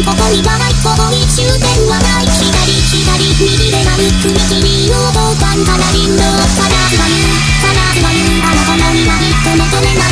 ここにはないここに終点はない。左左右。でなる踏切をボタンからリンドからずは言うからずは言うあなたのにはきっと求めない